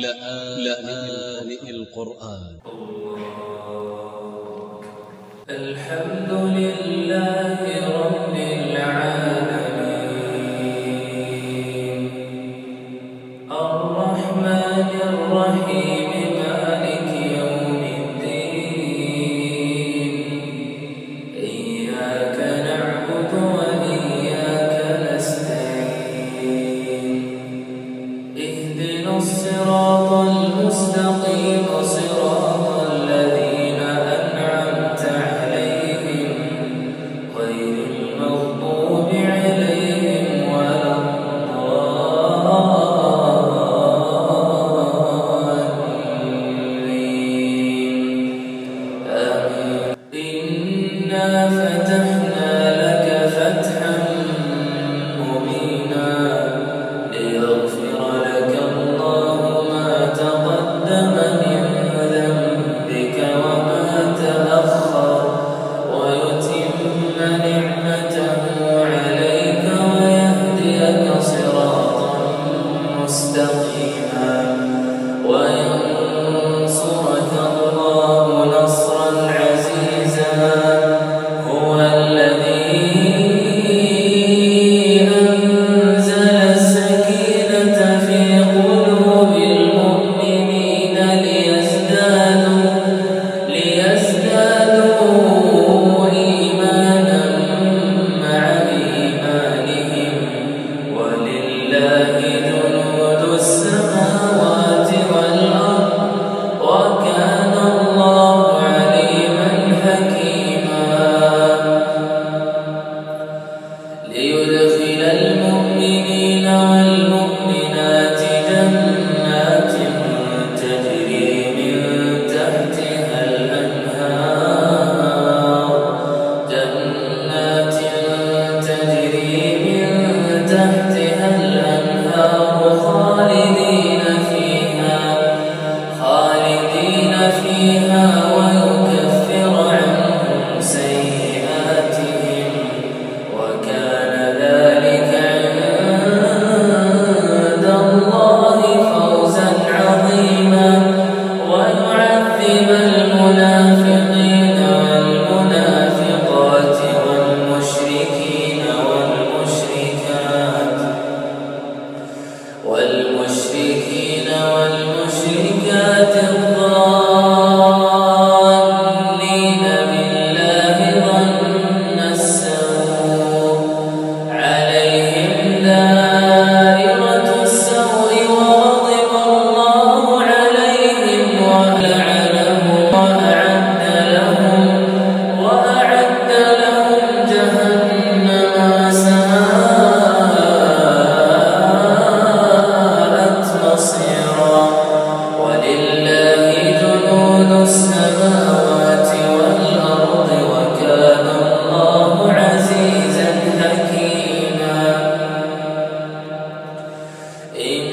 لآن القرآن. الحمد لله رب إنا ولا Amen.